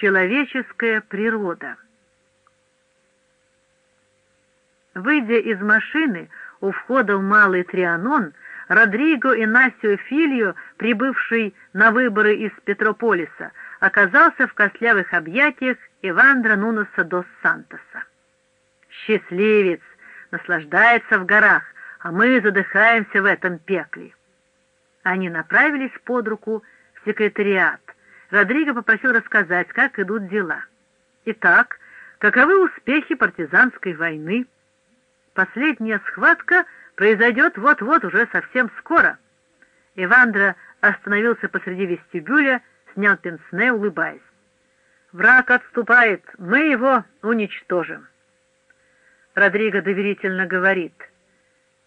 Человеческая природа. Выйдя из машины у входа в Малый Трианон, Родриго и Насио Фильо, прибывший на выборы из Петрополиса, оказался в костлявых объятиях Ивандра Нунуса дос Сантоса. Счастливец, наслаждается в горах, а мы задыхаемся в этом пекле. Они направились под руку в секретариат. Родриго попросил рассказать, как идут дела. Итак, каковы успехи партизанской войны? Последняя схватка произойдет вот-вот уже совсем скоро. Ивандра остановился посреди вестибюля, снял пенсне, улыбаясь. «Враг отступает, мы его уничтожим». Родриго доверительно говорит.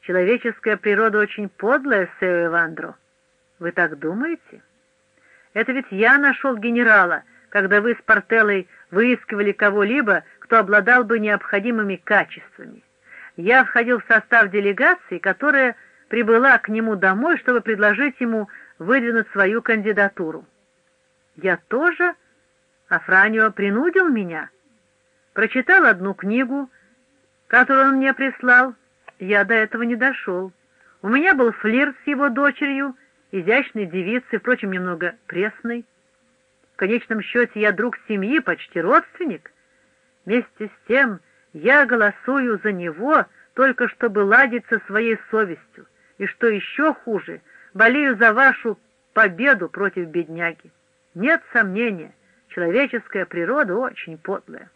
«Человеческая природа очень подлая, Сео Ивандро. Вы так думаете? Это ведь я нашел генерала, когда вы с Портеллой выискивали кого-либо, кто обладал бы необходимыми качествами. Я входил в состав делегации, которая прибыла к нему домой, чтобы предложить ему выдвинуть свою кандидатуру. Я тоже, а Франио принудил меня. Прочитал одну книгу, которую он мне прислал. Я до этого не дошел. У меня был флирт с его дочерью, изящной девицей, впрочем, немного пресной. В конечном счете я друг семьи, почти родственник. Вместе с тем я голосую за него, только чтобы ладить со своей совестью. И что еще хуже, болею за вашу победу против бедняги. Нет сомнения, человеческая природа очень подлая.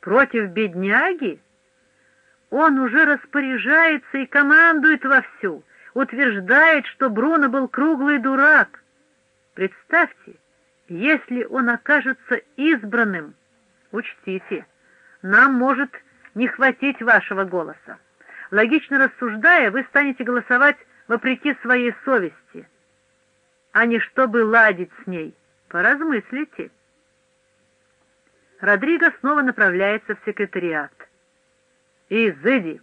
Против бедняги? Он уже распоряжается и командует вовсю, утверждает, что Бруно был круглый дурак. Представьте, если он окажется избранным, учтите, нам может не хватить вашего голоса. Логично рассуждая, вы станете голосовать вопреки своей совести, а не чтобы ладить с ней. Поразмыслите. Родриго снова направляется в секретариат. «Изыди!»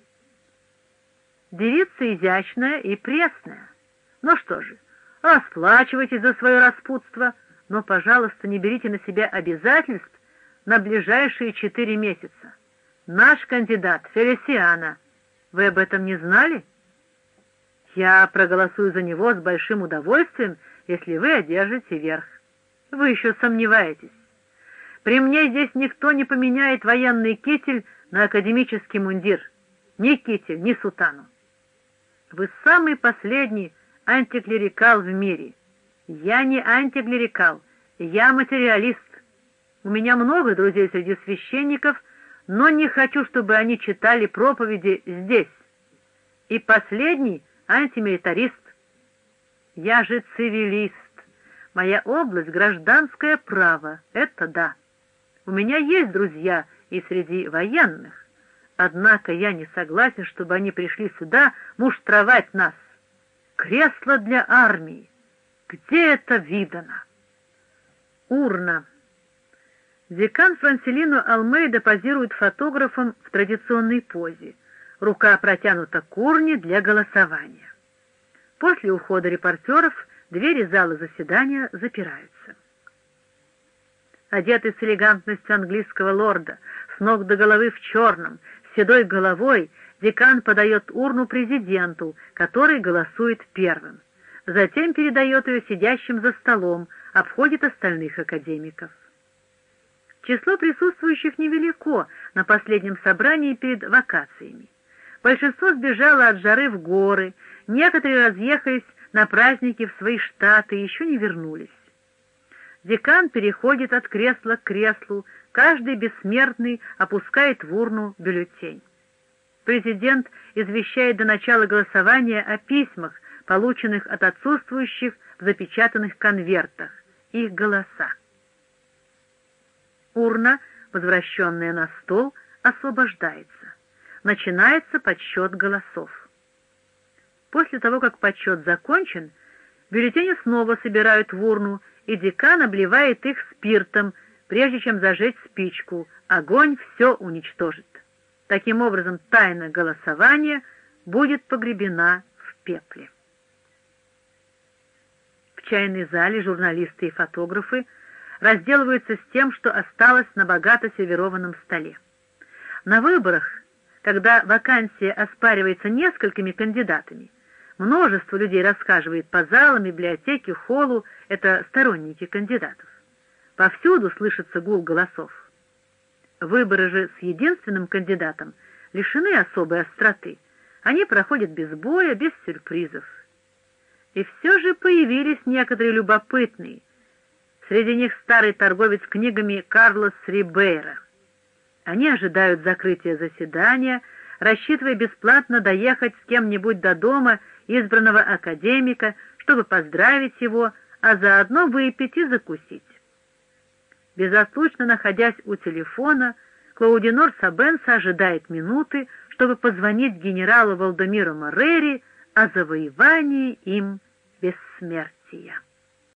Девица изящная и пресная. Ну что же, расплачивайтесь за свое распутство, но, пожалуйста, не берите на себя обязательств на ближайшие четыре месяца. Наш кандидат Фелисиана. Вы об этом не знали? Я проголосую за него с большим удовольствием, если вы одержите верх. Вы еще сомневаетесь. При мне здесь никто не поменяет военный китель на академический мундир. Ни китель, ни сутану. Вы самый последний антиклерикал в мире. Я не антиклерикал, я материалист. У меня много друзей среди священников, но не хочу, чтобы они читали проповеди здесь. И последний антимилитарист. Я же цивилист. Моя область — гражданское право, это да. У меня есть друзья и среди военных. Однако я не согласен, чтобы они пришли сюда муштровать нас. Кресло для армии. Где это видано? Урна. Декан Франселино Алмейда позирует фотографом в традиционной позе. Рука протянута к урне для голосования. После ухода репортеров двери зала заседания запираются одетый с элегантностью английского лорда, с ног до головы в черном, седой головой, декан подает урну президенту, который голосует первым. Затем передает ее сидящим за столом, обходит остальных академиков. Число присутствующих невелико на последнем собрании перед вакациями. Большинство сбежало от жары в горы, некоторые разъехались на праздники в свои штаты и еще не вернулись. Декан переходит от кресла к креслу, каждый бессмертный опускает в урну бюллетень. Президент извещает до начала голосования о письмах, полученных от отсутствующих в запечатанных конвертах, их голоса. Урна, возвращенная на стол, освобождается. Начинается подсчет голосов. После того, как подсчет закончен, бюллетени снова собирают в урну и декан обливает их спиртом, прежде чем зажечь спичку. Огонь все уничтожит. Таким образом, тайна голосования будет погребена в пепле. В чайной зале журналисты и фотографы разделываются с тем, что осталось на богато сервированном столе. На выборах, когда вакансия оспаривается несколькими кандидатами, множество людей рассказывает по залам, библиотеке, холлу, это сторонники кандидатов. Повсюду слышится гул голосов. Выборы же с единственным кандидатом лишены особой остроты. Они проходят без боя, без сюрпризов. И все же появились некоторые любопытные. Среди них старый торговец книгами Карлос Рибейра. Они ожидают закрытия заседания, рассчитывая бесплатно доехать с кем-нибудь до дома избранного академика, чтобы поздравить его, а заодно выпить и закусить. Безотлучно находясь у телефона, Клаудинор Сабенса ожидает минуты, чтобы позвонить генералу Валдемиру Морери о завоевании им бессмертия.